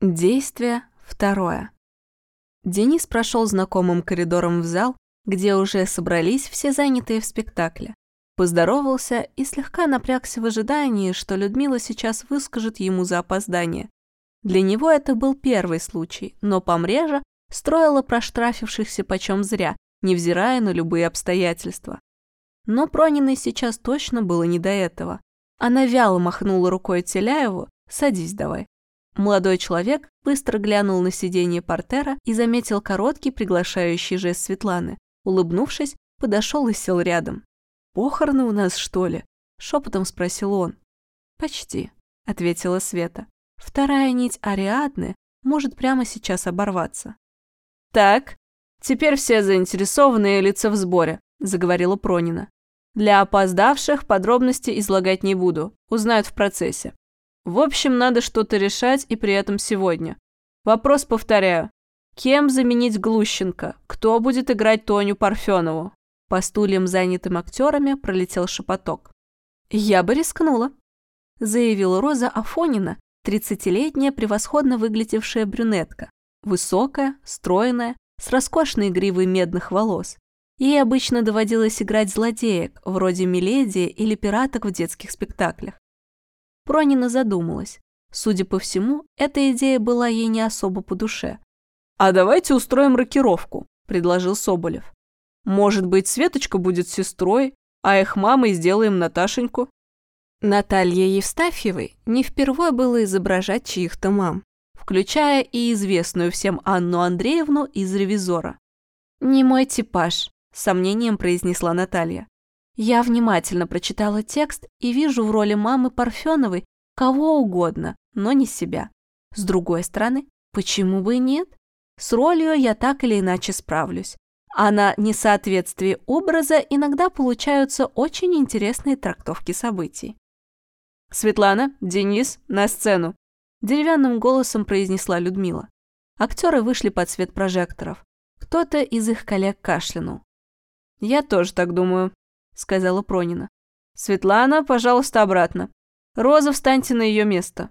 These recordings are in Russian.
Действие второе. Денис прошел знакомым коридором в зал, где уже собрались все занятые в спектакле. Поздоровался и слегка напрягся в ожидании, что Людмила сейчас выскажет ему за опоздание. Для него это был первый случай, но помрежа строила проштрафившихся почем зря, невзирая на любые обстоятельства. Но Прониной сейчас точно было не до этого. Она вяло махнула рукой Теляеву «Садись давай». Молодой человек быстро глянул на сиденье портера и заметил короткий приглашающий жест Светланы. Улыбнувшись, подошел и сел рядом. «Похороны у нас, что ли?» – шепотом спросил он. «Почти», – ответила Света. «Вторая нить Ариадны может прямо сейчас оборваться». «Так, теперь все заинтересованные лица в сборе», – заговорила Пронина. «Для опоздавших подробности излагать не буду, узнают в процессе. В общем, надо что-то решать и при этом сегодня. Вопрос повторяю. Кем заменить Глущенко? Кто будет играть Тоню Парфенову? По стульям, занятым актерами, пролетел шепоток. «Я бы рискнула», – заявила Роза Афонина, тридцатилетняя превосходно выглядевшая брюнетка. Высокая, стройная, с роскошной гривой медных волос. Ей обычно доводилось играть злодеек, вроде Миледи или пираток в детских спектаклях. Пронина задумалась. Судя по всему, эта идея была ей не особо по душе. «А давайте устроим рокировку», – предложил Соболев. «Может быть, Светочка будет сестрой, а их мамой сделаем Наташеньку?» Наталье Евстафьевой не впервые было изображать чьих-то мам, включая и известную всем Анну Андреевну из «Ревизора». «Не мой типаж», – с сомнением произнесла Наталья. Я внимательно прочитала текст и вижу в роли мамы Парфеновой кого угодно, но не себя. С другой стороны, почему бы и нет? С ролью я так или иначе справлюсь. А на несоответствии образа иногда получаются очень интересные трактовки событий. «Светлана, Денис, на сцену!» Деревянным голосом произнесла Людмила. Актеры вышли под свет прожекторов. Кто-то из их коллег кашлянул. «Я тоже так думаю», сказала Пронина. «Светлана, пожалуйста, обратно. Роза, встаньте на ее место».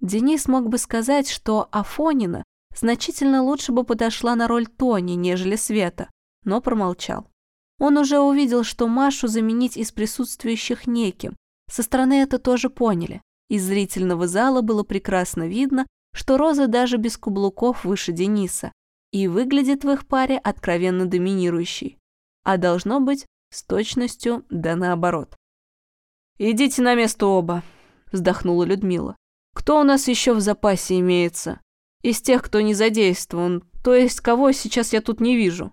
Денис мог бы сказать, что Афонина значительно лучше бы подошла на роль Тони, нежели Света, но промолчал. Он уже увидел, что Машу заменить из присутствующих неким. Со стороны это тоже поняли. Из зрительного зала было прекрасно видно, что Роза даже без каблуков выше Дениса и выглядит в их паре откровенно доминирующей. А должно быть, с точностью да наоборот. «Идите на место оба», – вздохнула Людмила. «Кто у нас еще в запасе имеется? Из тех, кто не задействован, то есть кого сейчас я тут не вижу?»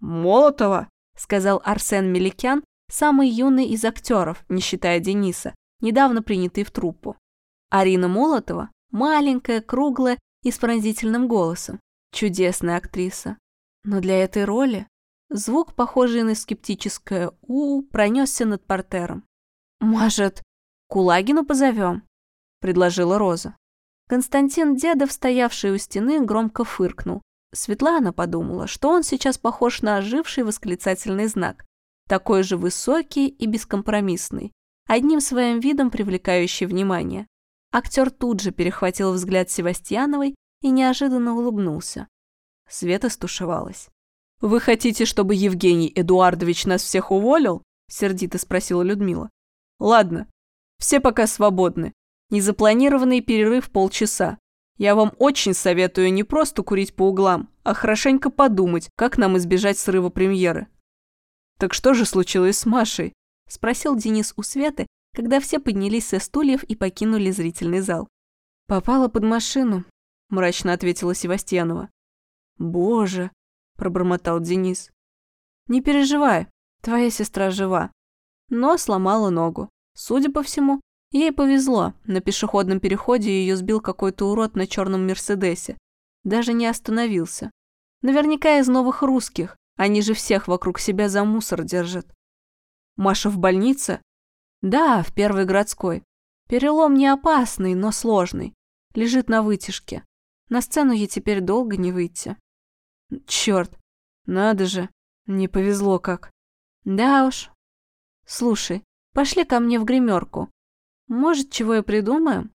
«Молотова», – сказал Арсен Меликян, самый юный из актеров, не считая Дениса, недавно принятый в труппу. Арина Молотова – маленькая, круглая и с пронзительным голосом. Чудесная актриса. Но для этой роли Звук, похожий на скептическое «у», пронесся над портером. «Может, Кулагину позовем?» – предложила Роза. Константин Дедов, стоявший у стены, громко фыркнул. Светлана подумала, что он сейчас похож на оживший восклицательный знак, такой же высокий и бескомпромиссный, одним своим видом привлекающий внимание. Актер тут же перехватил взгляд Севастьяновой и неожиданно улыбнулся. Света стушевалась. «Вы хотите, чтобы Евгений Эдуардович нас всех уволил?» – сердито спросила Людмила. «Ладно, все пока свободны. Незапланированный перерыв полчаса. Я вам очень советую не просто курить по углам, а хорошенько подумать, как нам избежать срыва премьеры». «Так что же случилось с Машей?» – спросил Денис у Светы, когда все поднялись со стульев и покинули зрительный зал. «Попала под машину», – мрачно ответила Севастьянова. «Боже, пробормотал Денис. «Не переживай, твоя сестра жива, но сломала ногу. Судя по всему, ей повезло, на пешеходном переходе ее сбил какой-то урод на черном Мерседесе. Даже не остановился. Наверняка из новых русских, они же всех вокруг себя за мусор держат. Маша в больнице? Да, в первой городской. Перелом не опасный, но сложный. Лежит на вытяжке. На сцену ей теперь долго не выйти. Черт, надо же, не повезло как. Да уж. Слушай, пошли ко мне в гримерку. Может, чего и придумаем?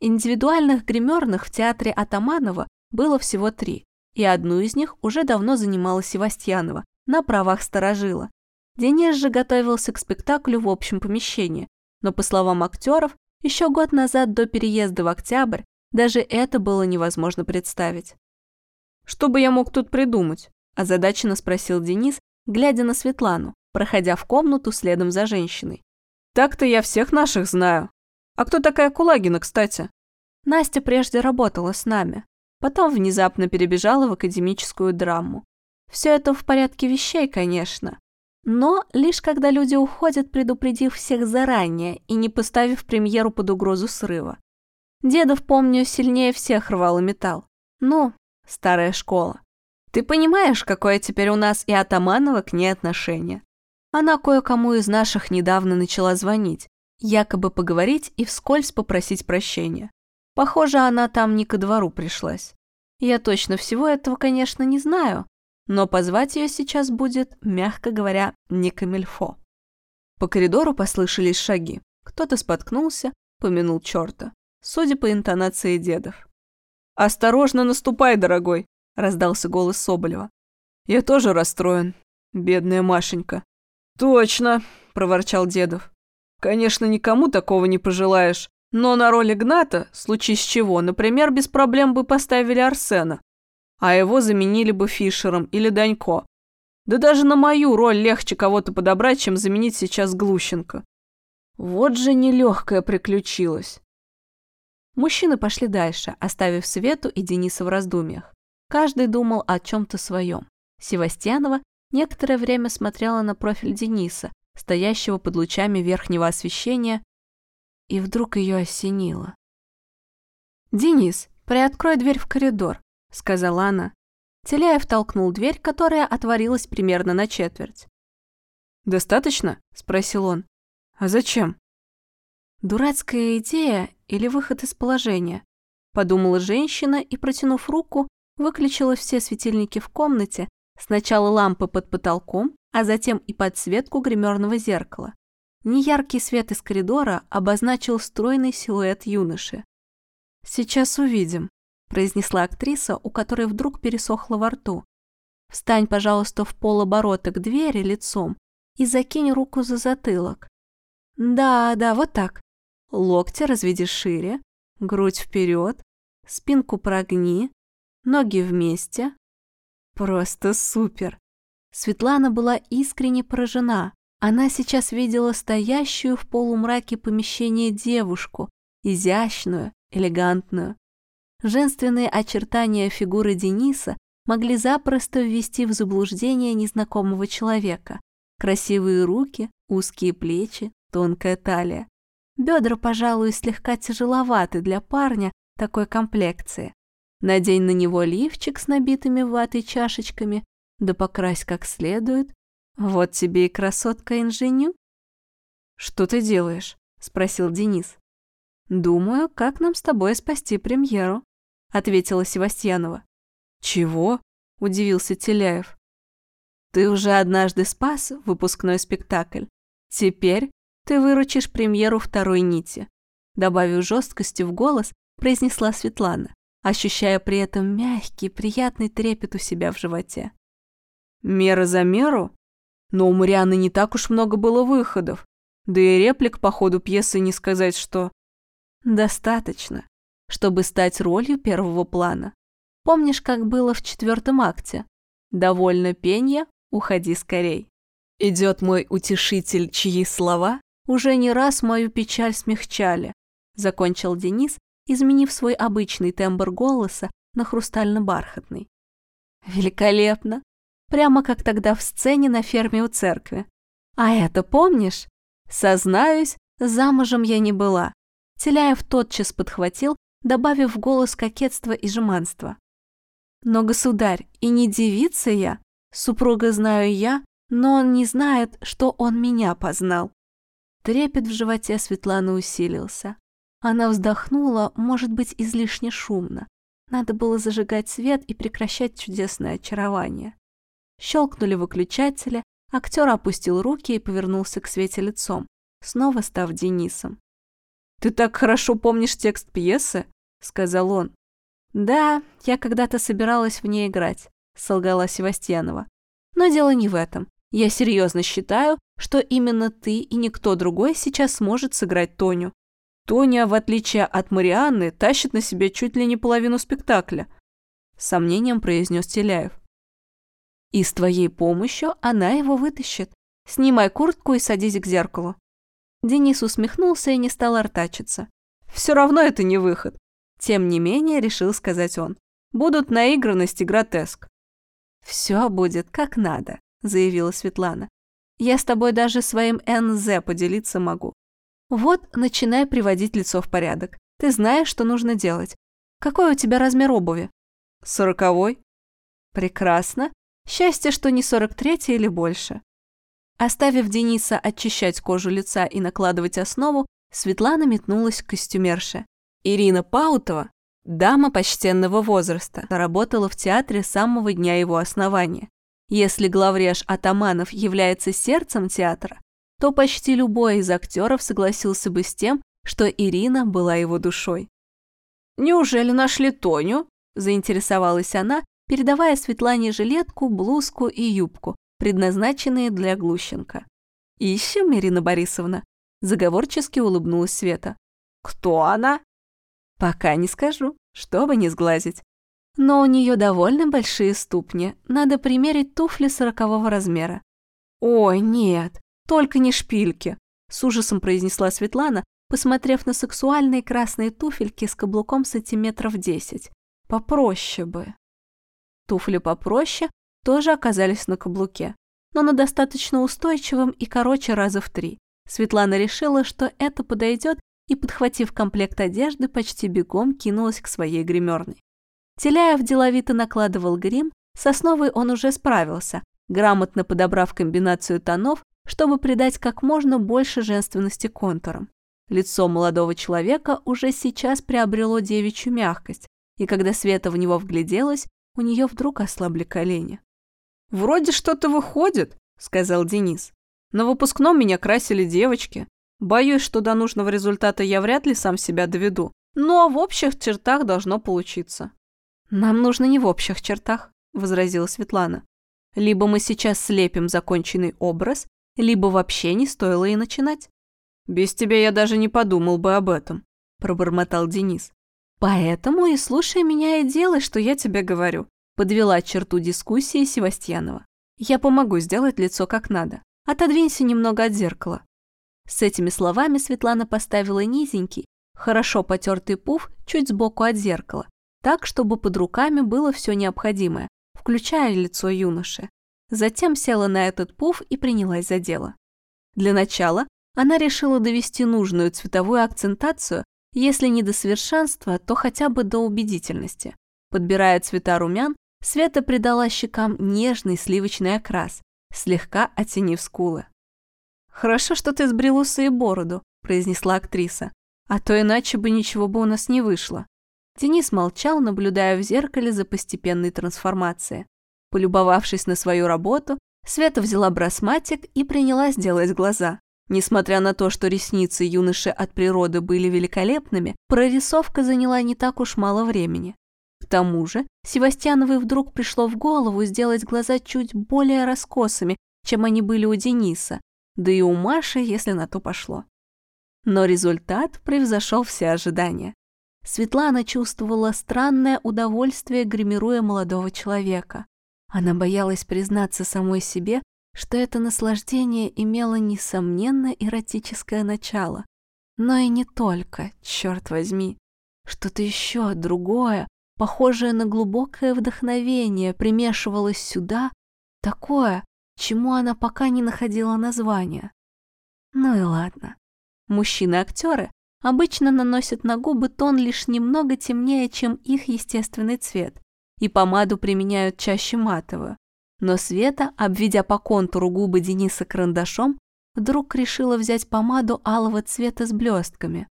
Индивидуальных гримерных в театре Атаманова было всего три, и одну из них уже давно занимала Севастьянова на правах сторожила. Денис же готовился к спектаклю в общем помещении, но, по словам актеров, еще год назад до переезда в Октябрь даже это было невозможно представить. «Что бы я мог тут придумать?» – озадаченно спросил Денис, глядя на Светлану, проходя в комнату следом за женщиной. «Так-то я всех наших знаю. А кто такая Кулагина, кстати?» Настя прежде работала с нами, потом внезапно перебежала в академическую драму. Все это в порядке вещей, конечно, но лишь когда люди уходят, предупредив всех заранее и не поставив премьеру под угрозу срыва. Дедов, помню, сильнее всех рвал и металл. Ну, старая школа. Ты понимаешь, какое теперь у нас и Атаманова к ней отношение? Она кое-кому из наших недавно начала звонить, якобы поговорить и вскользь попросить прощения. Похоже, она там не ко двору пришлась. Я точно всего этого, конечно, не знаю, но позвать ее сейчас будет, мягко говоря, не камильфо. По коридору послышались шаги. Кто-то споткнулся, помянул черта. Судя по интонации дедов. «Осторожно наступай, дорогой!» – раздался голос Соболева. «Я тоже расстроен, бедная Машенька». «Точно!» – проворчал Дедов. «Конечно, никому такого не пожелаешь, но на роль Игната, случись чего, например, без проблем бы поставили Арсена а его заменили бы Фишером или Данько. Да даже на мою роль легче кого-то подобрать, чем заменить сейчас Глущенко. Вот же нелегкое приключилось. Мужчины пошли дальше, оставив Свету и Дениса в раздумьях. Каждый думал о чем-то своем. Севастьянова некоторое время смотрела на профиль Дениса, стоящего под лучами верхнего освещения, и вдруг ее осенило. «Денис, приоткрой дверь в коридор сказала она. Теляев толкнул дверь, которая отворилась примерно на четверть. «Достаточно?» – спросил он. «А зачем?» «Дурацкая идея или выход из положения?» – подумала женщина и, протянув руку, выключила все светильники в комнате, сначала лампы под потолком, а затем и подсветку гримерного зеркала. Неяркий свет из коридора обозначил стройный силуэт юноши. «Сейчас увидим», произнесла актриса, у которой вдруг пересохло во рту. «Встань, пожалуйста, в полоборота к двери лицом и закинь руку за затылок. Да, да, вот так. Локти разведи шире, грудь вперед, спинку прогни, ноги вместе. Просто супер!» Светлана была искренне поражена. Она сейчас видела стоящую в полумраке помещения девушку, изящную, элегантную, Женственные очертания фигуры Дениса могли запросто ввести в заблуждение незнакомого человека. Красивые руки, узкие плечи, тонкая талия. Бедра, пожалуй, слегка тяжеловаты для парня такой комплекции. Надень на него лифчик с набитыми ватой чашечками, да покрась как следует. Вот тебе и красотка-инженю. «Что ты делаешь?» – спросил Денис. «Думаю, как нам с тобой спасти премьеру», ответила Севастьянова. Чего? удивился Теляев. Ты уже однажды спас выпускной спектакль. Теперь ты выручишь премьеру второй нити. Добавив жесткости в голос, произнесла Светлана, ощущая при этом мягкий, приятный трепет у себя в животе. Мера за меру? Но у Марианы не так уж много было выходов. Да и реплик по ходу пьесы не сказать, что... Достаточно чтобы стать ролью первого плана. Помнишь, как было в четвертом акте? Довольно пенья, уходи скорей. Идет мой утешитель, чьи слова уже не раз мою печаль смягчали, закончил Денис, изменив свой обычный тембр голоса на хрустально-бархатный. Великолепно! Прямо как тогда в сцене на ферме у церкви. А это помнишь? Сознаюсь, замужем я не была. Теляев тотчас подхватил добавив в голос кокетство и жеманство. «Но, государь, и не девица я, супруга знаю я, но он не знает, что он меня познал». Трепет в животе Светланы усилился. Она вздохнула, может быть, излишне шумно. Надо было зажигать свет и прекращать чудесное очарование. Щелкнули выключатели, актер опустил руки и повернулся к Свете лицом, снова став Денисом. «Ты так хорошо помнишь текст пьесы?» — сказал он. «Да, я когда-то собиралась в ней играть», — солгала Севастьянова. «Но дело не в этом. Я серьезно считаю, что именно ты и никто другой сейчас сможет сыграть Тоню. Тоня, в отличие от Марианны, тащит на себе чуть ли не половину спектакля», — сомнением произнес Теляев. «И с твоей помощью она его вытащит. Снимай куртку и садись к зеркалу». Денис усмехнулся и не стал артачиться. «Все равно это не выход», — тем не менее решил сказать он. «Будут наигранность и гротеск». «Все будет как надо», — заявила Светлана. «Я с тобой даже своим НЗ поделиться могу. Вот, начинай приводить лицо в порядок. Ты знаешь, что нужно делать. Какой у тебя размер обуви?» «Сороковой». «Прекрасно. Счастье, что не сорок третий или больше. Оставив Дениса очищать кожу лица и накладывать основу, Светлана метнулась к костюмерше. Ирина Паутова, дама почтенного возраста, работала в театре с самого дня его основания. Если главреж Атаманов является сердцем театра, то почти любой из актеров согласился бы с тем, что Ирина была его душой. «Неужели нашли Тоню?» – заинтересовалась она, передавая Светлане жилетку, блузку и юбку, предназначенные для Глущенко. «Ищем, Ирина Борисовна», – заговорчески улыбнулась Света. «Кто она?» «Пока не скажу, чтобы не сглазить. Но у нее довольно большие ступни, надо примерить туфли сорокового размера». «Ой, нет, только не шпильки», – с ужасом произнесла Светлана, посмотрев на сексуальные красные туфельки с каблуком сантиметров десять. «Попроще бы». Туфли попроще тоже оказались на каблуке, но на достаточно устойчивом и короче раза в три. Светлана решила, что это подойдет, и, подхватив комплект одежды, почти бегом кинулась к своей гримерной. Теляев деловито накладывал грим, с основой он уже справился, грамотно подобрав комбинацию тонов, чтобы придать как можно больше женственности контурам. Лицо молодого человека уже сейчас приобрело девичью мягкость, и когда Света в него вгляделась, у нее вдруг ослабли колени. «Вроде что-то выходит», — сказал Денис. «На выпускном меня красили девочки. Боюсь, что до нужного результата я вряд ли сам себя доведу. Но в общих чертах должно получиться». «Нам нужно не в общих чертах», — возразила Светлана. «Либо мы сейчас слепим законченный образ, либо вообще не стоило и начинать». «Без тебя я даже не подумал бы об этом», — пробормотал Денис. «Поэтому и слушай меня и делай, что я тебе говорю. Подвела черту дискуссии Севастьянова. «Я помогу сделать лицо как надо. Отодвинься немного от зеркала». С этими словами Светлана поставила низенький, хорошо потертый пуф чуть сбоку от зеркала, так, чтобы под руками было все необходимое, включая лицо юноши. Затем села на этот пуф и принялась за дело. Для начала она решила довести нужную цветовую акцентацию, если не до совершенства, то хотя бы до убедительности. Подбирая цвета румян, Света придала щекам нежный сливочный окрас, слегка оттенив скулы. «Хорошо, что ты сбрил усы и бороду», – произнесла актриса. «А то иначе бы ничего бы у нас не вышло». Денис молчал, наблюдая в зеркале за постепенной трансформацией. Полюбовавшись на свою работу, Света взяла брасматик и принялась делать глаза. Несмотря на то, что ресницы юноши от природы были великолепными, прорисовка заняла не так уж мало времени. К тому же Севастьяновой вдруг пришло в голову сделать глаза чуть более раскосыми, чем они были у Дениса, да и у Маши, если на то пошло. Но результат превзошел все ожидания. Светлана чувствовала странное удовольствие, гримируя молодого человека. Она боялась признаться самой себе, что это наслаждение имело несомненно эротическое начало. Но и не только, черт возьми. Что-то еще другое, похожее на глубокое вдохновение, примешивалось сюда, такое, чему она пока не находила названия. Ну и ладно. Мужчины-актеры обычно наносят на губы тон лишь немного темнее, чем их естественный цвет, и помаду применяют чаще матовую. Но Света, обведя по контуру губы Дениса карандашом, вдруг решила взять помаду алого цвета с блестками.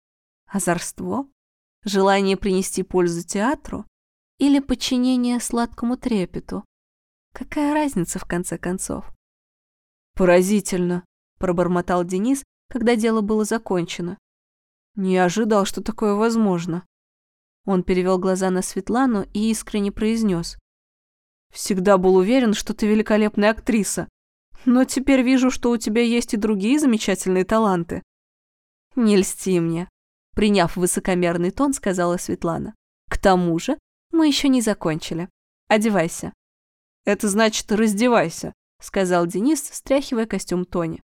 Озорство? Желание принести пользу театру? или подчинение сладкому трепету. Какая разница, в конце концов? «Поразительно», – пробормотал Денис, когда дело было закончено. Не ожидал, что такое возможно. Он перевел глаза на Светлану и искренне произнес. Всегда был уверен, что ты великолепная актриса. Но теперь вижу, что у тебя есть и другие замечательные таланты. Не льсти мне. Приняв высокомерный тон, сказала Светлана. К тому же мы еще не закончили. Одевайся. Это значит раздевайся, сказал Денис, стряхивая костюм Тони.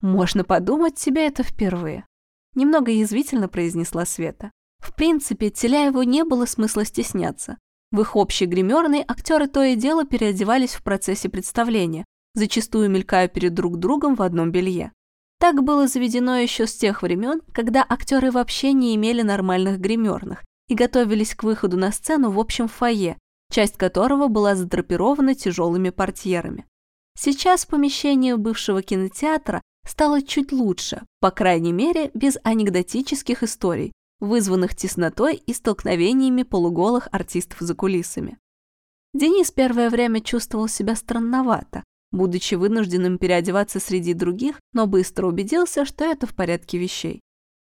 Можно подумать, тебя это впервые. Немного язвительно произнесла Света. В принципе, Теляеву не было смысла стесняться. В их общей гримерной актеры то и дело переодевались в процессе представления, зачастую мелькая перед друг другом в одном белье. Так было заведено еще с тех времен, когда актеры вообще не имели нормальных гримерных и готовились к выходу на сцену в общем фойе, часть которого была задрапирована тяжелыми портьерами. Сейчас помещение бывшего кинотеатра стало чуть лучше, по крайней мере, без анекдотических историй, вызванных теснотой и столкновениями полуголых артистов за кулисами. Денис первое время чувствовал себя странновато, будучи вынужденным переодеваться среди других, но быстро убедился, что это в порядке вещей.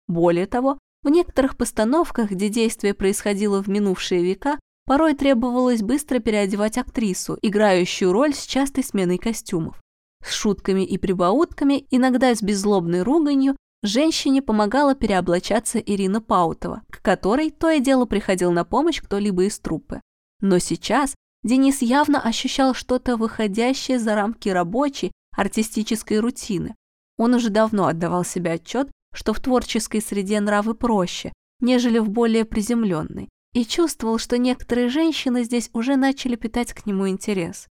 Более того, в некоторых постановках, где действие происходило в минувшие века, порой требовалось быстро переодевать актрису, играющую роль с частой сменой костюмов. С шутками и прибаутками, иногда с беззлобной руганью, Женщине помогала переоблачаться Ирина Паутова, к которой то и дело приходил на помощь кто-либо из труппы. Но сейчас Денис явно ощущал что-то выходящее за рамки рабочей, артистической рутины. Он уже давно отдавал себе отчет, что в творческой среде нравы проще, нежели в более приземленной, и чувствовал, что некоторые женщины здесь уже начали питать к нему интерес.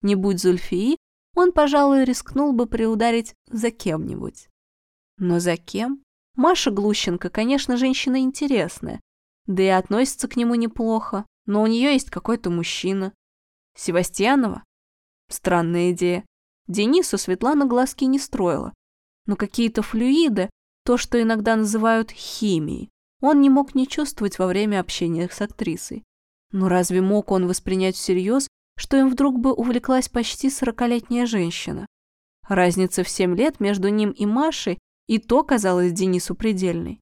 Не будь Зульфии, он, пожалуй, рискнул бы приударить за кем-нибудь. Но за кем? Маша Глущенко, конечно, женщина интересная, да и относится к нему неплохо, но у нее есть какой-то мужчина. Севастьянова? Странная идея. Денису Светлана глазки не строила. Но какие-то флюиды, то, что иногда называют химией, он не мог не чувствовать во время общения с актрисой. Но разве мог он воспринять всерьез, что им вдруг бы увлеклась почти сорокалетняя женщина? Разница в семь лет между ним и Машей и то казалось Денису предельной.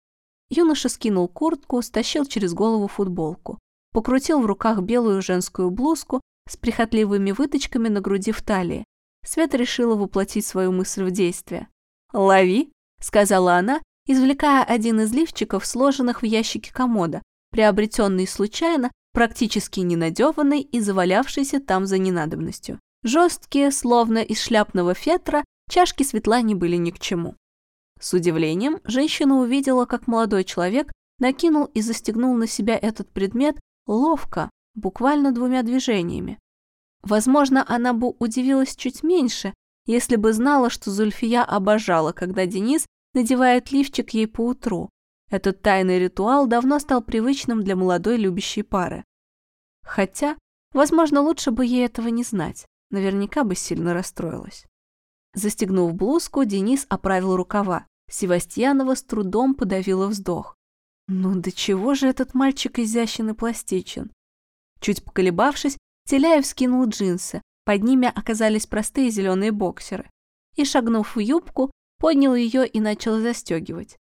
Юноша скинул куртку, стащил через голову футболку, покрутил в руках белую женскую блузку с прихотливыми выточками на груди в талии. Света решила воплотить свою мысль в действие. «Лови!» – сказала она, извлекая один из лифчиков, сложенных в ящике комода, приобретенный случайно, практически ненадеванный и завалявшийся там за ненадобностью. Жесткие, словно из шляпного фетра, чашки Светлане были ни к чему. С удивлением женщина увидела, как молодой человек накинул и застегнул на себя этот предмет ловко, буквально двумя движениями. Возможно, она бы удивилась чуть меньше, если бы знала, что Зульфия обожала, когда Денис надевает лифчик ей по утру. Этот тайный ритуал давно стал привычным для молодой любящей пары. Хотя, возможно, лучше бы ей этого не знать. Наверняка бы сильно расстроилась. Застегнув блузку, Денис оправил рукава. Севастьянова с трудом подавила вздох. Ну до чего же этот мальчик изящен и пластичен? Чуть поколебавшись, Теляев скинул джинсы, под ними оказались простые зеленые боксеры, и, шагнув в юбку, поднял ее и начал застегивать.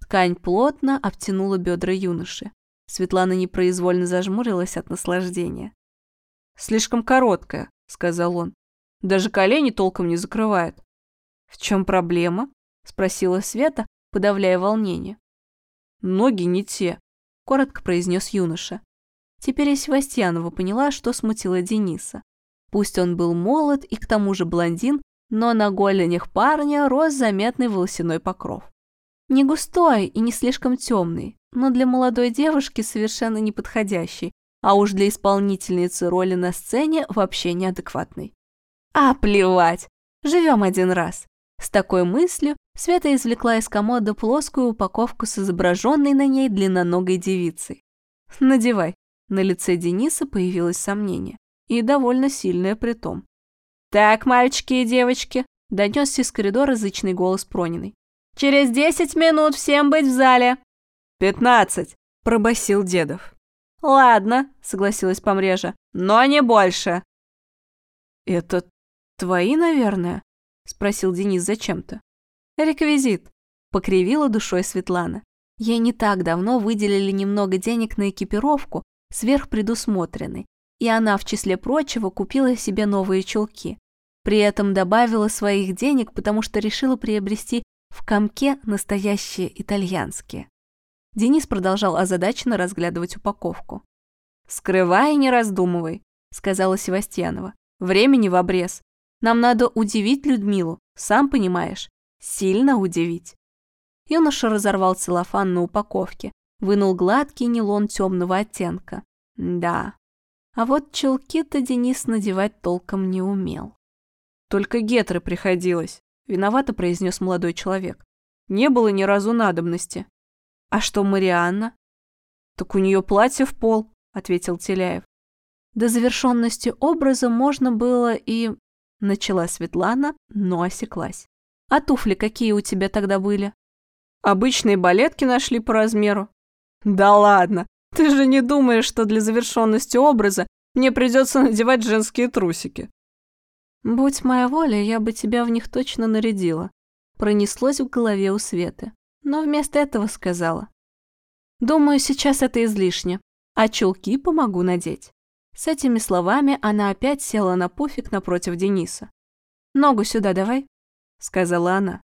Ткань плотно обтянула бедра юноши. Светлана непроизвольно зажмурилась от наслаждения. «Слишком короткая», — сказал он. «Даже колени толком не закрывает». «В чем проблема?» — спросила Света, подавляя волнение. «Ноги не те», — коротко произнес юноша. Теперь и Севастьянова поняла, что смутило Дениса. Пусть он был молод и к тому же блондин, но на голенях парня рос заметный волосяной покров. Не густой и не слишком темный, но для молодой девушки совершенно неподходящий, а уж для исполнительницы роли на сцене вообще неадекватный. А плевать, живем один раз. С такой мыслью Света извлекла из комода плоскую упаковку с изображенной на ней длинноногой девицей. «Надевай». На лице Дениса появилось сомнение. И довольно сильное при том. «Так, мальчики и девочки», — донесся из коридора зычный голос Прониной. «Через десять минут всем быть в зале». «Пятнадцать», — пробасил Дедов. «Ладно», — согласилась Помрежа, — «но не больше». «Это твои, наверное?» — спросил Денис зачем-то. «Реквизит», — покривила душой Светлана. Ей не так давно выделили немного денег на экипировку, сверхпредусмотренной, и она, в числе прочего, купила себе новые чулки. При этом добавила своих денег, потому что решила приобрести в комке настоящие итальянские. Денис продолжал озадаченно разглядывать упаковку. «Скрывай и не раздумывай», — сказала Севастьянова. «Времени в обрез. Нам надо удивить Людмилу, сам понимаешь, сильно удивить». Юноша разорвал целлофан на упаковке, вынул гладкий нейлон темного оттенка. Да, а вот чулки-то Денис надевать толком не умел. «Только гетры приходилось», — виновато произнес молодой человек. «Не было ни разу надобности». «А что Марианна?» «Так у нее платье в пол», — ответил Теляев. До завершенности образа можно было и... Начала Светлана, но осеклась. «А туфли какие у тебя тогда были?» «Обычные балетки нашли по размеру». «Да ладно, ты же не думаешь, что для завершенности образа мне придется надевать женские трусики?» «Будь моя воля, я бы тебя в них точно нарядила», пронеслось в голове у Светы, но вместо этого сказала. «Думаю, сейчас это излишне, а чулки помогу надеть». С этими словами она опять села на пуфик напротив Дениса. «Ногу сюда давай», — сказала она.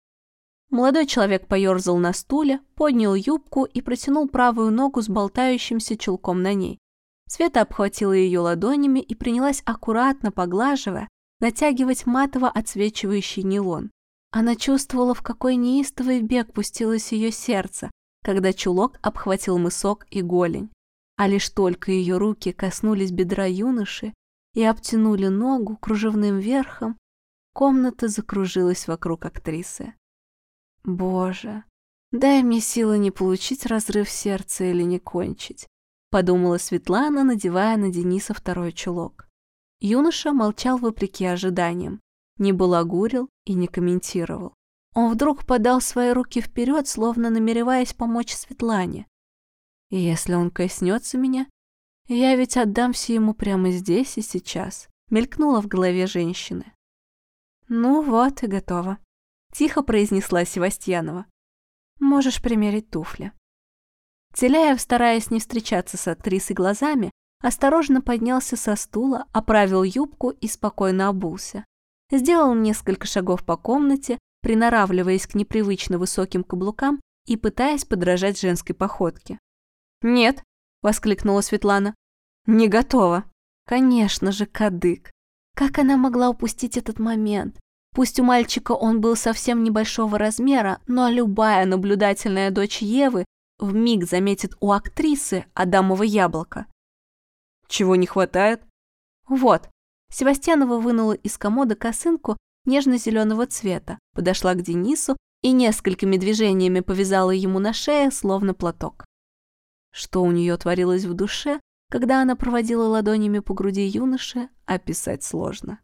Молодой человек поерзал на стуле, поднял юбку и протянул правую ногу с болтающимся чулком на ней. Света обхватила ее ладонями и принялась аккуратно поглаживая, натягивать матово отсвечивающий нейлон. Она чувствовала, в какой неистовый бег пустилось ее сердце, когда чулок обхватил мысок и голень а лишь только ее руки коснулись бедра юноши и обтянули ногу кружевным верхом, комната закружилась вокруг актрисы. «Боже, дай мне силы не получить разрыв сердца или не кончить», подумала Светлана, надевая на Дениса второй чулок. Юноша молчал вопреки ожиданиям, не балагурил и не комментировал. Он вдруг подал свои руки вперед, словно намереваясь помочь Светлане. И если он коснется меня, я ведь отдамся ему прямо здесь и сейчас, мелькнула в голове женщины. Ну вот и готово, тихо произнесла Севастьянова. Можешь примерить туфли. Теляев, стараясь не встречаться с актрисой глазами, осторожно поднялся со стула, оправил юбку и спокойно обулся. Сделал несколько шагов по комнате, приноравливаясь к непривычно высоким каблукам и пытаясь подражать женской походке. «Нет», — воскликнула Светлана. «Не готова». Конечно же, кадык. Как она могла упустить этот момент? Пусть у мальчика он был совсем небольшого размера, но любая наблюдательная дочь Евы вмиг заметит у актрисы Адамово яблоко. Чего не хватает? Вот. Севастьянова вынула из комода косынку нежно-зеленого цвета, подошла к Денису и несколькими движениями повязала ему на шее, словно платок. Что у нее творилось в душе, когда она проводила ладонями по груди юноши, описать сложно.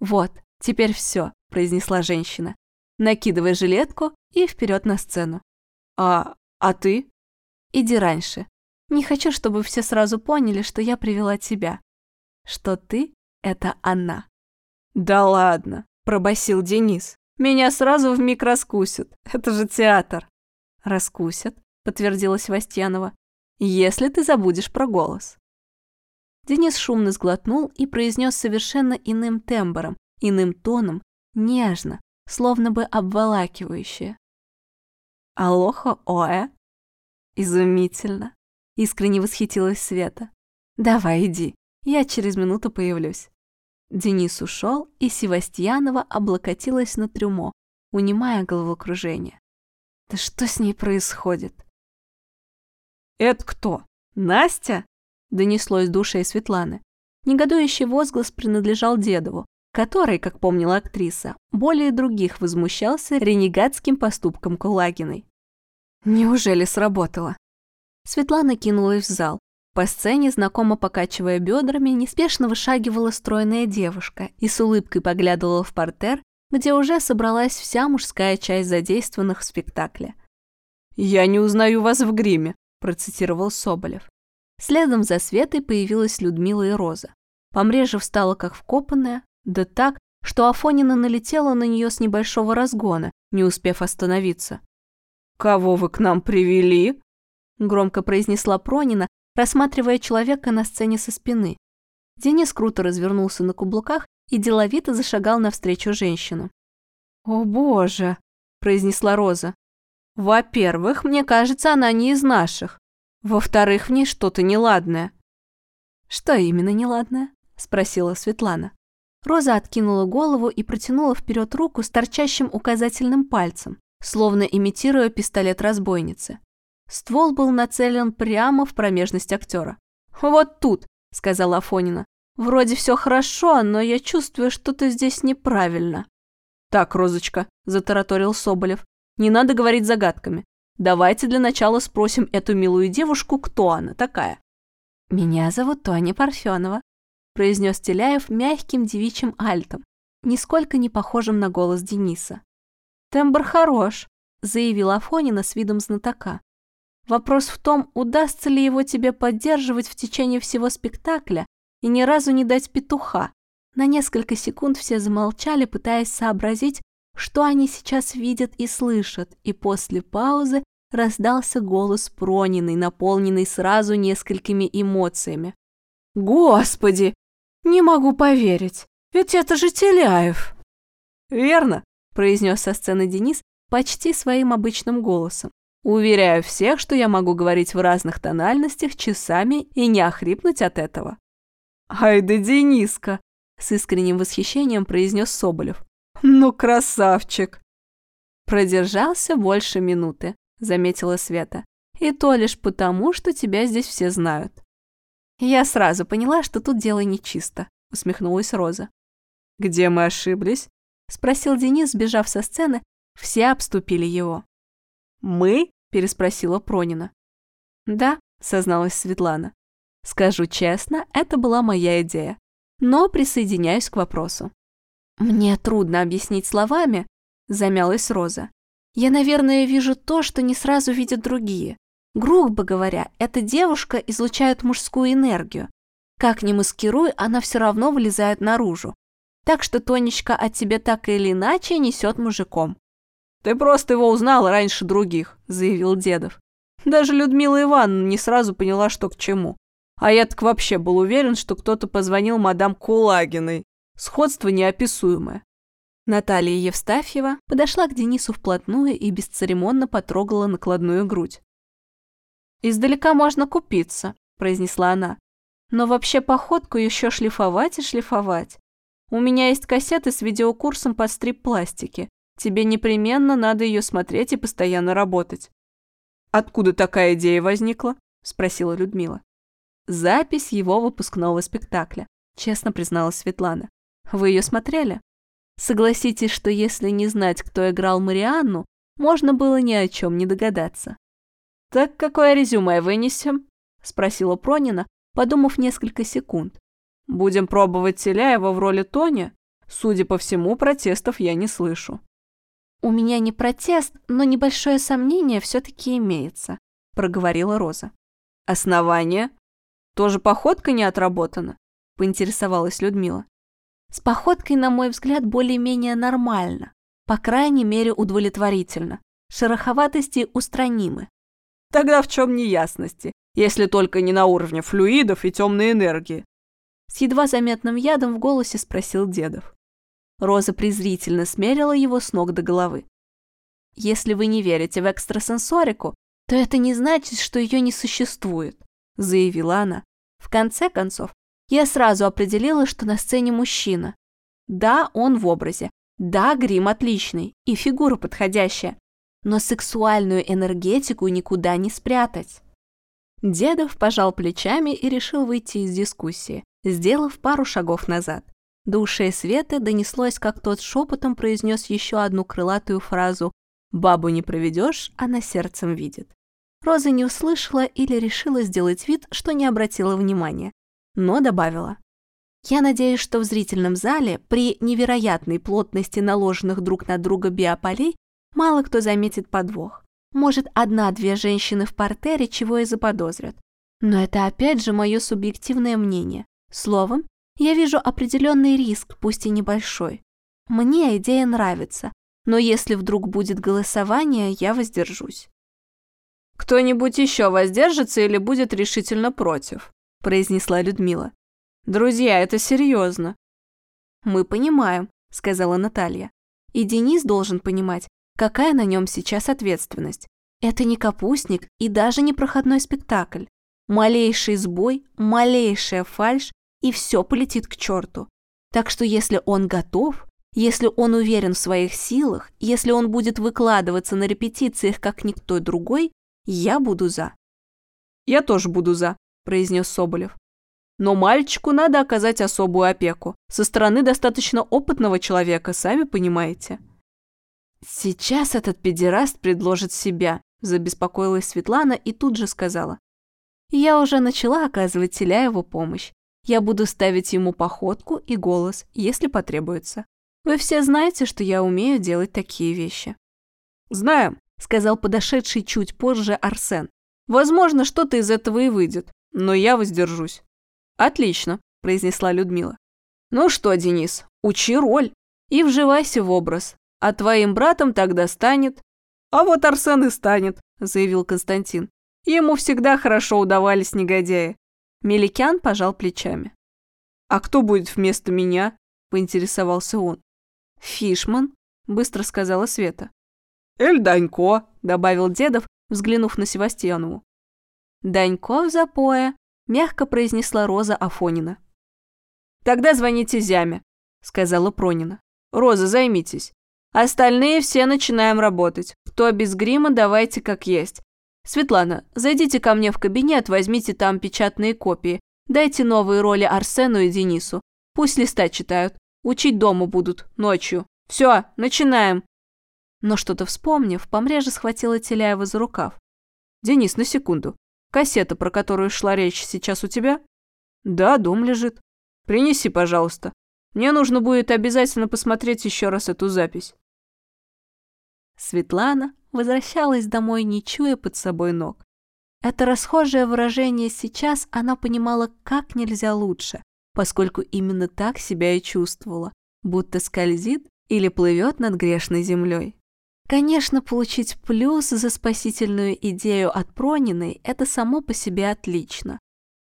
«Вот, теперь все», — произнесла женщина. «Накидывай жилетку и вперед на сцену». «А... а ты?» «Иди раньше. Не хочу, чтобы все сразу поняли, что я привела тебя. Что ты — это она». «Да ладно», — пробасил Денис. «Меня сразу вмиг раскусят. Это же театр». «Раскусят», подтвердила Севастьянова, если ты забудешь про голос. Денис шумно сглотнул и произнес совершенно иным тембром, иным тоном, нежно, словно бы обволакивающе. «Алоха, Оэ!» «Изумительно!» — искренне восхитилась Света. «Давай, иди, я через минуту появлюсь». Денис ушел, и Севастьянова облокотилась на трюмо, унимая головокружение. «Да что с ней происходит?» «Это кто? Настя?» — донеслось душей Светланы. Негодующий возглас принадлежал Дедову, который, как помнила актриса, более других возмущался ренегатским поступком Кулагиной. Неужели сработало? Светлана кинулась в зал. По сцене, знакомо покачивая бедрами, неспешно вышагивала стройная девушка и с улыбкой поглядывала в портер, где уже собралась вся мужская часть задействованных в спектакле. «Я не узнаю вас в гриме», процитировал Соболев. Следом за Светой появилась Людмила и Роза. Помрежа встала как вкопанная, да так, что Афонина налетела на нее с небольшого разгона, не успев остановиться. «Кого вы к нам привели?» Громко произнесла Пронина, рассматривая человека на сцене со спины. Денис круто развернулся на каблуках и деловито зашагал навстречу женщину. «О боже!» – произнесла Роза. «Во-первых, мне кажется, она не из наших. Во-вторых, в ней что-то неладное». «Что именно неладное?» – спросила Светлана. Роза откинула голову и протянула вперед руку с торчащим указательным пальцем, словно имитируя пистолет разбойницы. Ствол был нацелен прямо в промежность актера. «Вот тут», — сказала Афонина. «Вроде все хорошо, но я чувствую, что-то здесь неправильно». «Так, Розочка», — затараторил Соболев, — «не надо говорить загадками. Давайте для начала спросим эту милую девушку, кто она такая». «Меня зовут Тоня Парфенова», — произнес Теляев мягким девичьим альтом, нисколько не похожим на голос Дениса. «Тембр хорош», — заявила Афонина с видом знатока. Вопрос в том, удастся ли его тебе поддерживать в течение всего спектакля и ни разу не дать петуха. На несколько секунд все замолчали, пытаясь сообразить, что они сейчас видят и слышат, и после паузы раздался голос Прониной, наполненный сразу несколькими эмоциями. «Господи! Не могу поверить! Ведь это же Теляев!» «Верно!» – произнес со сцены Денис почти своим обычным голосом. Уверяю всех, что я могу говорить в разных тональностях часами и не охрипнуть от этого. «Ай да Дениска!» – с искренним восхищением произнес Соболев. «Ну, красавчик!» «Продержался больше минуты», – заметила Света. «И то лишь потому, что тебя здесь все знают». «Я сразу поняла, что тут дело нечисто», – усмехнулась Роза. «Где мы ошиблись?» – спросил Денис, сбежав со сцены. Все обступили его. «Мы?» переспросила Пронина. «Да», — созналась Светлана. «Скажу честно, это была моя идея. Но присоединяюсь к вопросу». «Мне трудно объяснить словами», — замялась Роза. «Я, наверное, вижу то, что не сразу видят другие. Грубо говоря, эта девушка излучает мужскую энергию. Как ни маскируй, она все равно вылезает наружу. Так что Тонечка от тебя так или иначе несет мужиком. «Ты просто его узнала раньше других», – заявил Дедов. Даже Людмила Ивановна не сразу поняла, что к чему. А я так вообще был уверен, что кто-то позвонил мадам Кулагиной. Сходство неописуемое. Наталья Евстафьева подошла к Денису вплотную и бесцеремонно потрогала накладную грудь. «Издалека можно купиться», – произнесла она. «Но вообще походку еще шлифовать и шлифовать. У меня есть кассеты с видеокурсом по стрип-пластике. Тебе непременно надо ее смотреть и постоянно работать. Откуда такая идея возникла? Спросила Людмила. Запись его выпускного спектакля, честно призналась Светлана. Вы ее смотрели? Согласитесь, что если не знать, кто играл Марианну, можно было ни о чем не догадаться. «Так какое резюме вынесем?» – спросила Пронина, подумав несколько секунд. «Будем пробовать Теляева в роли Тони? Судя по всему, протестов я не слышу». «У меня не протест, но небольшое сомнение все-таки имеется», – проговорила Роза. «Основание? Тоже походка не отработана?» – поинтересовалась Людмила. «С походкой, на мой взгляд, более-менее нормально. По крайней мере, удовлетворительно. Шероховатости устранимы». «Тогда в чем неясности, если только не на уровне флюидов и темной энергии?» С едва заметным ядом в голосе спросил Дедов. Роза презрительно смерила его с ног до головы. «Если вы не верите в экстрасенсорику, то это не значит, что ее не существует», – заявила она. «В конце концов, я сразу определила, что на сцене мужчина. Да, он в образе. Да, грим отличный и фигура подходящая. Но сексуальную энергетику никуда не спрятать». Дедов пожал плечами и решил выйти из дискуссии, сделав пару шагов назад. До ушей Светы донеслось, как тот шепотом произнес еще одну крылатую фразу «Бабу не проведешь, она сердцем видит». Роза не услышала или решила сделать вид, что не обратила внимания, но добавила. «Я надеюсь, что в зрительном зале при невероятной плотности наложенных друг на друга биополей мало кто заметит подвох. Может, одна-две женщины в портере чего и заподозрят. Но это опять же мое субъективное мнение. Словом, я вижу определенный риск, пусть и небольшой. Мне идея нравится, Но если вдруг будет голосование, я воздержусь. «Кто-нибудь еще воздержится или будет решительно против?» – произнесла Людмила. «Друзья, это серьезно». «Мы понимаем», – сказала Наталья. «И Денис должен понимать, какая на нем сейчас ответственность. Это не капустник и даже не проходной спектакль. Малейший сбой, малейшая фальшь, и все полетит к черту. Так что если он готов, если он уверен в своих силах, если он будет выкладываться на репетициях как никто другой, я буду за. Я тоже буду за, произнес Соболев. Но мальчику надо оказать особую опеку. Со стороны достаточно опытного человека, сами понимаете. Сейчас этот педераст предложит себя, забеспокоилась Светлана и тут же сказала. Я уже начала оказывать Теляеву помощь. Я буду ставить ему походку и голос, если потребуется. Вы все знаете, что я умею делать такие вещи. Знаем, сказал подошедший чуть позже Арсен. Возможно, что-то из этого и выйдет, но я воздержусь. Отлично, произнесла Людмила. Ну что, Денис, учи роль и вживайся в образ. А твоим братом тогда станет... А вот Арсен и станет, заявил Константин. Ему всегда хорошо удавались негодяи. Меликян пожал плечами. «А кто будет вместо меня?» – поинтересовался он. «Фишман», – быстро сказала Света. «Эль Данько», – добавил Дедов, взглянув на Севастьянову. «Данько в запое», – мягко произнесла Роза Афонина. «Тогда звоните Зяме», – сказала Пронина. «Роза, займитесь. Остальные все начинаем работать. Кто без грима, давайте как есть. Светлана, зайдите ко мне в кабинет, возьмите там печатные копии. Дайте новые роли Арсену и Денису. Пусть листа читают. Учить дома будут, ночью. Все, начинаем но что-то вспомнив, помреже схватила Теляева за рукав. «Денис, на секунду. Кассета, про которую шла речь, сейчас у тебя?» «Да, дом лежит. Принеси, пожалуйста. Мне нужно будет обязательно посмотреть еще раз эту запись». Светлана возвращалась домой, не чуя под собой ног. Это расхожее выражение сейчас она понимала как нельзя лучше, поскольку именно так себя и чувствовала, будто скользит или плывет над грешной землей. Конечно, получить плюс за спасительную идею от Прониной – это само по себе отлично.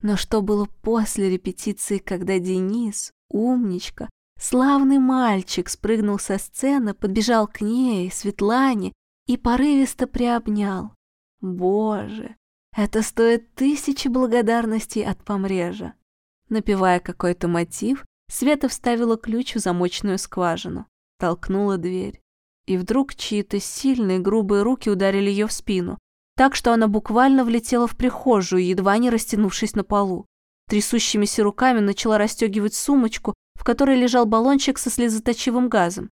Но что было после репетиции, когда Денис, умничка, славный мальчик, спрыгнул со сцены, подбежал к ней, Светлане, и порывисто приобнял? Боже, это стоит тысячи благодарностей от помрежа. Напевая какой-то мотив, Света вставила ключ в замочную скважину, толкнула дверь. И вдруг чьи-то сильные грубые руки ударили ее в спину, так что она буквально влетела в прихожую, едва не растянувшись на полу. Трясущимися руками начала расстегивать сумочку, в которой лежал баллончик со слезоточивым газом.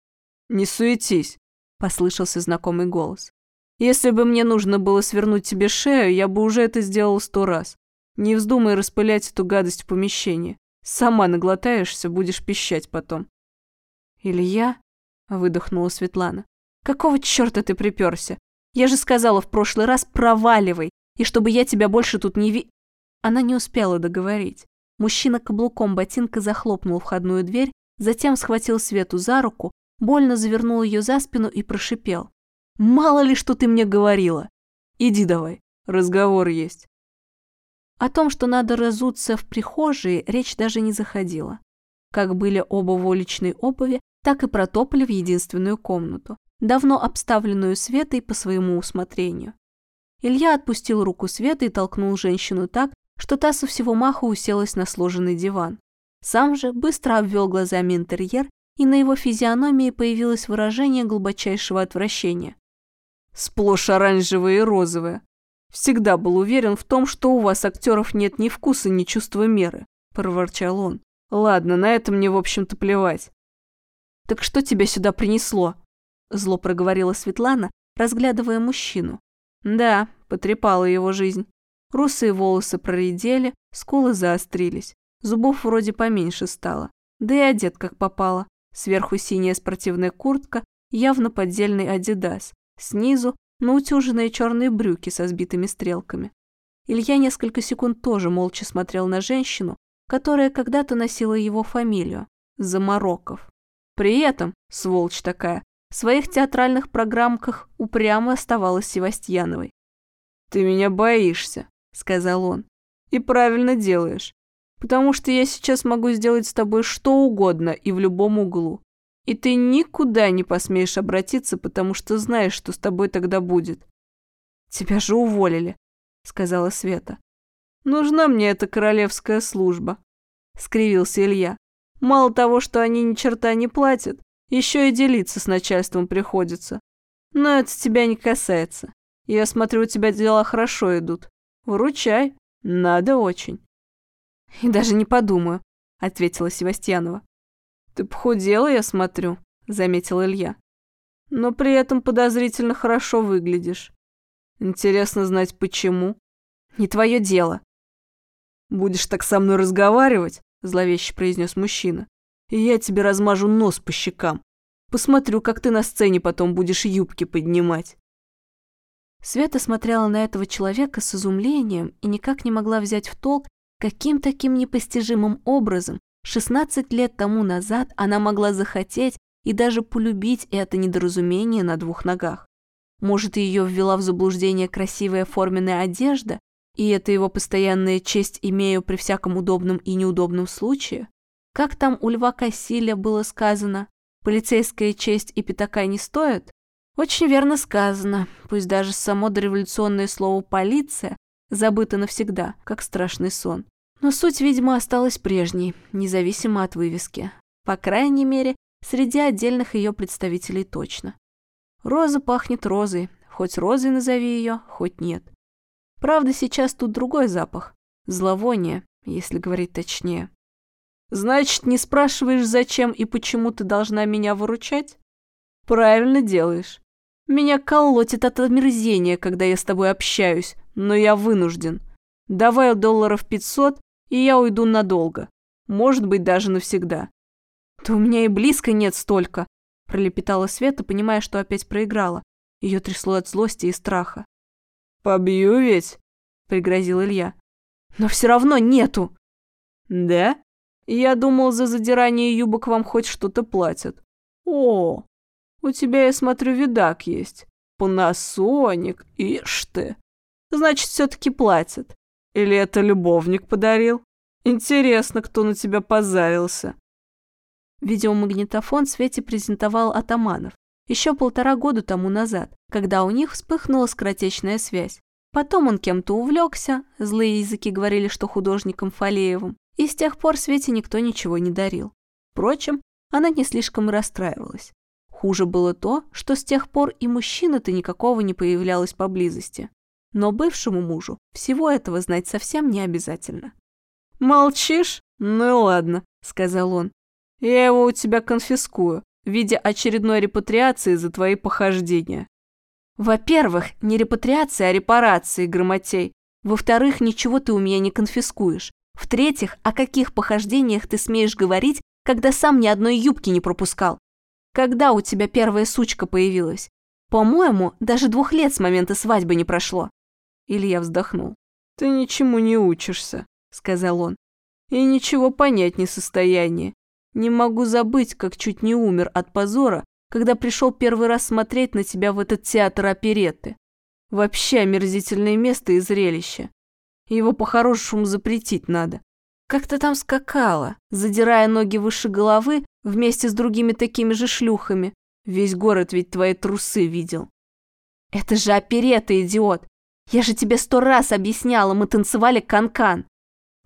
«Не суетись», — послышался знакомый голос. «Если бы мне нужно было свернуть тебе шею, я бы уже это сделал сто раз. Не вздумай распылять эту гадость в помещении. Сама наглотаешься, будешь пищать потом». «Илья?» выдохнула Светлана. Какого черта ты приперся? Я же сказала в прошлый раз проваливай, и чтобы я тебя больше тут не ви... Она не успела договорить. Мужчина каблуком ботинка захлопнул входную дверь, затем схватил Свету за руку, больно завернул ее за спину и прошипел. «Мало ли, что ты мне говорила! Иди давай, разговор есть!» О том, что надо разуться в прихожей, речь даже не заходила. Как были оба в уличной обуви, так и протопали в единственную комнату, давно обставленную Светой по своему усмотрению. Илья отпустил руку Светы и толкнул женщину так, что та со всего маха уселась на сложенный диван. Сам же быстро обвел глазами интерьер, и на его физиономии появилось выражение глубочайшего отвращения. «Сплошь оранжевые и розовые. Всегда был уверен в том, что у вас, актеров, нет ни вкуса, ни чувства меры», – проворчал он. «Ладно, на это мне, в общем-то, плевать. «Так что тебя сюда принесло?» Зло проговорила Светлана, разглядывая мужчину. Да, потрепала его жизнь. Русые волосы проредели, скулы заострились. Зубов вроде поменьше стало. Да и одет как попало. Сверху синяя спортивная куртка, явно поддельный адидас. Снизу наутюженные черные брюки со сбитыми стрелками. Илья несколько секунд тоже молча смотрел на женщину, которая когда-то носила его фамилию – Замороков. При этом, сволочь такая, в своих театральных программках упрямо оставалась Севастьяновой. «Ты меня боишься», — сказал он. «И правильно делаешь, потому что я сейчас могу сделать с тобой что угодно и в любом углу. И ты никуда не посмеешь обратиться, потому что знаешь, что с тобой тогда будет». «Тебя же уволили», — сказала Света. «Нужна мне эта королевская служба», — скривился Илья. «Мало того, что они ни черта не платят, еще и делиться с начальством приходится. Но это тебя не касается. Я смотрю, у тебя дела хорошо идут. Выручай. Надо очень». «И даже не подумаю», — ответила Севастьянова. «Ты похудела, я смотрю», — заметил Илья. «Но при этом подозрительно хорошо выглядишь. Интересно знать, почему». «Не твое дело». «Будешь так со мной разговаривать?» — зловеще произнес мужчина. «И я тебе размажу нос по щекам. Посмотрю, как ты на сцене потом будешь юбки поднимать». Света смотрела на этого человека с изумлением и никак не могла взять в толк, каким таким непостижимым образом 16 лет тому назад она могла захотеть и даже полюбить это недоразумение на двух ногах. Может, ее ввела в заблуждение красивая форменная одежда, и это его постоянная честь имею при всяком удобном и неудобном случае? Как там у Льва Кассиля было сказано? Полицейская честь и пятака не стоят? Очень верно сказано, пусть даже само дореволюционное слово «полиция» забыто навсегда, как страшный сон. Но суть, видимо, осталась прежней, независимо от вывески. По крайней мере, среди отдельных ее представителей точно. Роза пахнет розой, хоть розой назови ее, хоть нет. Правда, сейчас тут другой запах. Зловоние, если говорить точнее. Значит, не спрашиваешь, зачем и почему ты должна меня выручать? Правильно делаешь. Меня колотит от омерзения, когда я с тобой общаюсь, но я вынужден. Давай долларов пятьсот, и я уйду надолго. Может быть, даже навсегда. Да у меня и близко нет столько, пролепетала Света, понимая, что опять проиграла. Ее трясло от злости и страха. «Побью ведь?» — пригрозил Илья. «Но все равно нету!» «Да? Я думал, за задирание юбок вам хоть что-то платят. О, у тебя, я смотрю, видак есть. Панасоник, ишь ты. Значит, все-таки платят. Или это любовник подарил? Интересно, кто на тебя позарился. Видеомагнитофон Свете презентовал Атаманов еще полтора года тому назад, когда у них вспыхнула скоротечная связь. Потом он кем-то увлекся, злые языки говорили, что художником Фалеевым, и с тех пор Свете никто ничего не дарил. Впрочем, она не слишком расстраивалась. Хуже было то, что с тех пор и мужчина-то никакого не появлялось поблизости. Но бывшему мужу всего этого знать совсем не обязательно. «Молчишь? Ну ладно», — сказал он. «Я его у тебя конфискую в виде очередной репатриации за твои похождения». «Во-первых, не репатриация, а репарации, грамотей. Во-вторых, ничего ты у меня не конфискуешь. В-третьих, о каких похождениях ты смеешь говорить, когда сам ни одной юбки не пропускал? Когда у тебя первая сучка появилась? По-моему, даже двух лет с момента свадьбы не прошло. Илья вздохнул. «Ты ничему не учишься», — сказал он. «И ничего понять не в состоянии. Не могу забыть, как чуть не умер от позора, когда пришел первый раз смотреть на тебя в этот театр оперетты. Вообще омерзительное место и зрелище. Его по-хорошему запретить надо. Как ты там скакала, задирая ноги выше головы вместе с другими такими же шлюхами. Весь город ведь твои трусы видел. Это же оперетта, идиот. Я же тебе сто раз объясняла, мы танцевали канкан. -кан.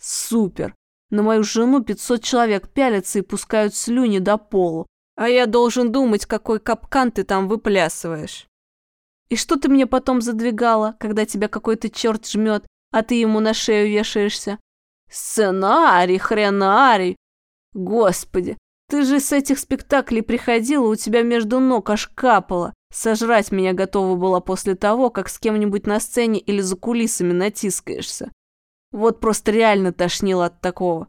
Супер. На мою жену 500 человек пялятся и пускают слюни до полу. А я должен думать, какой капкан ты там выплясываешь. И что ты мне потом задвигала, когда тебя какой-то черт жмет, а ты ему на шею вешаешься? Сценарий, хренарий. Господи, ты же с этих спектаклей приходила, у тебя между ног аж капало. Сожрать меня готова была после того, как с кем-нибудь на сцене или за кулисами натискаешься. Вот просто реально тошнило от такого.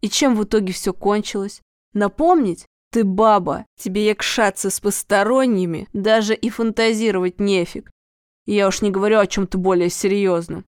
И чем в итоге все кончилось? Напомнить? Ты баба, тебе якшаться с посторонними, даже и фантазировать нефиг. Я уж не говорю о чем-то более серьезном.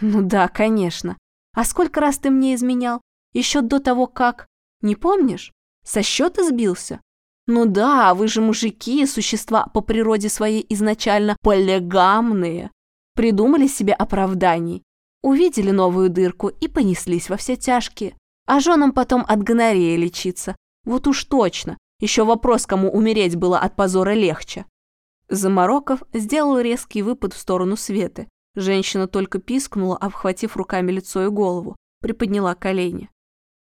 Ну да, конечно. А сколько раз ты мне изменял? Еще до того, как... Не помнишь? Со счета сбился? Ну да, вы же мужики, существа по природе своей изначально полигамные. Придумали себе оправданий. Увидели новую дырку и понеслись во все тяжкие. А женам потом от гонореи лечиться. Вот уж точно. Еще вопрос, кому умереть было от позора легче. Замороков сделал резкий выпад в сторону Светы. Женщина только пискнула, обхватив руками лицо и голову, приподняла колени.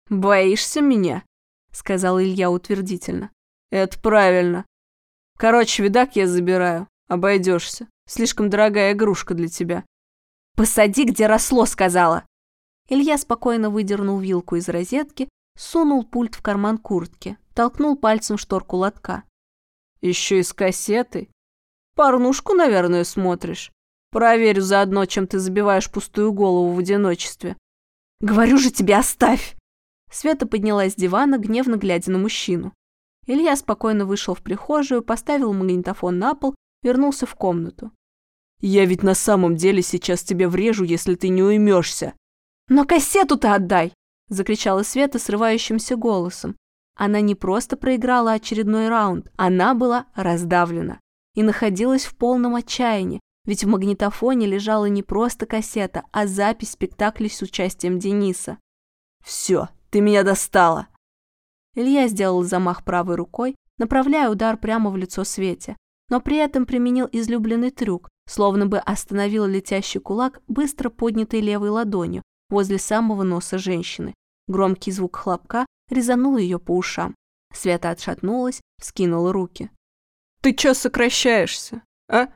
«Боишься меня?» — сказал Илья утвердительно. «Это правильно. Короче, видак я забираю. Обойдешься. Слишком дорогая игрушка для тебя». «Посади, где росло», — сказала. Илья спокойно выдернул вилку из розетки, сунул пульт в карман куртки, толкнул пальцем шторку лотка. «Еще и с кассетой? Порнушку, наверное, смотришь? Проверю заодно, чем ты забиваешь пустую голову в одиночестве». «Говорю же тебе, оставь!» Света поднялась с дивана, гневно глядя на мужчину. Илья спокойно вышел в прихожую, поставил магнитофон на пол, вернулся в комнату. «Я ведь на самом деле сейчас тебе врежу, если ты не уймешься!» «Но кассету-то отдай!» – закричала Света срывающимся голосом. Она не просто проиграла очередной раунд, она была раздавлена и находилась в полном отчаянии, ведь в магнитофоне лежала не просто кассета, а запись спектакля с участием Дениса. «Все, ты меня достала!» Илья сделал замах правой рукой, направляя удар прямо в лицо Свете, но при этом применил излюбленный трюк, словно бы остановил летящий кулак быстро поднятой левой ладонью, возле самого носа женщины. Громкий звук хлопка резанул ее по ушам. Света отшатнулась, вскинула руки. «Ты чё сокращаешься, а?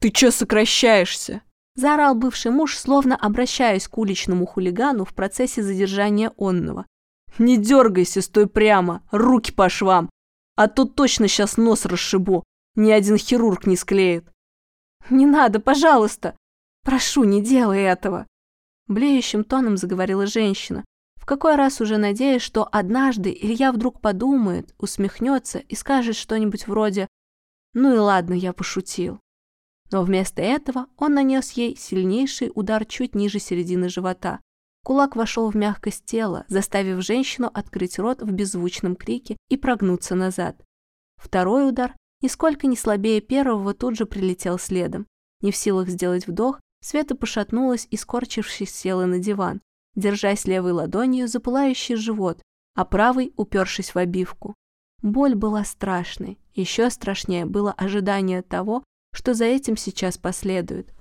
Ты чё сокращаешься?» Заорал бывший муж, словно обращаясь к уличному хулигану в процессе задержания онного. «Не дергайся, стой прямо, руки по швам, а то точно сейчас нос расшибу, ни один хирург не склеит». «Не надо, пожалуйста! Прошу, не делай этого!» Блеющим тоном заговорила женщина, в какой раз уже надеясь, что однажды Илья вдруг подумает, усмехнется и скажет что-нибудь вроде «Ну и ладно, я пошутил». Но вместо этого он нанес ей сильнейший удар чуть ниже середины живота. Кулак вошел в мягкость тела, заставив женщину открыть рот в беззвучном крике и прогнуться назад. Второй удар, нисколько не слабее первого, тут же прилетел следом. Не в силах сделать вдох, Света пошатнулась и, скорчившись, села на диван, держась левой ладонью за пылающий живот, а правой упершись в обивку. Боль была страшной, еще страшнее было ожидание того, что за этим сейчас последует.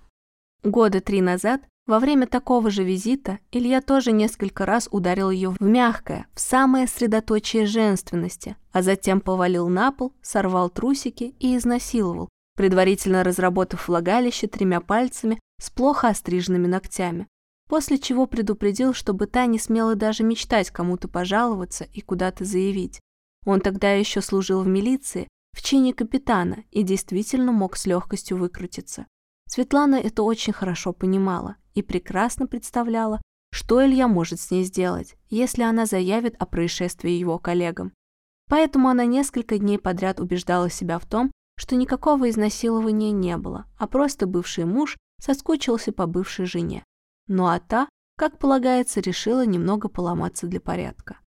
Года три назад, во время такого же визита, Илья тоже несколько раз ударил ее в мягкое, в самое средоточие женственности, а затем повалил на пол, сорвал трусики и изнасиловал, предварительно разработав влагалище тремя пальцами с плохо остриженными ногтями, после чего предупредил, чтобы та не смела даже мечтать кому-то пожаловаться и куда-то заявить. Он тогда еще служил в милиции, в чине капитана и действительно мог с легкостью выкрутиться. Светлана это очень хорошо понимала и прекрасно представляла, что Илья может с ней сделать, если она заявит о происшествии его коллегам. Поэтому она несколько дней подряд убеждала себя в том, что никакого изнасилования не было, а просто бывший муж соскучился по бывшей жене. Ну а та, как полагается, решила немного поломаться для порядка.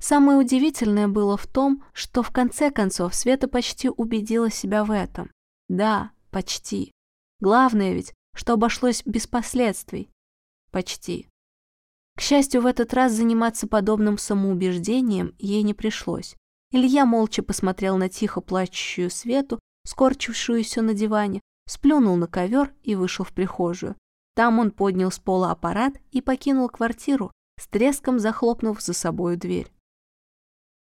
Самое удивительное было в том, что в конце концов Света почти убедила себя в этом. Да, почти. Главное ведь, что обошлось без последствий. Почти. К счастью, в этот раз заниматься подобным самоубеждением ей не пришлось. Илья молча посмотрел на тихо плачущую Свету, скорчившуюся на диване, сплюнул на ковер и вышел в прихожую. Там он поднял с пола аппарат и покинул квартиру, с треском захлопнув за собою дверь.